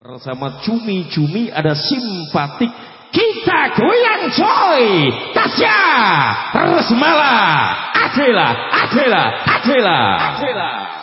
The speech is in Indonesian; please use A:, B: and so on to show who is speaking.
A: Bersama cumi-cumi ada simpatik. Kita goyang coy. Tasya Resmala Adela Adela Adela. Adela.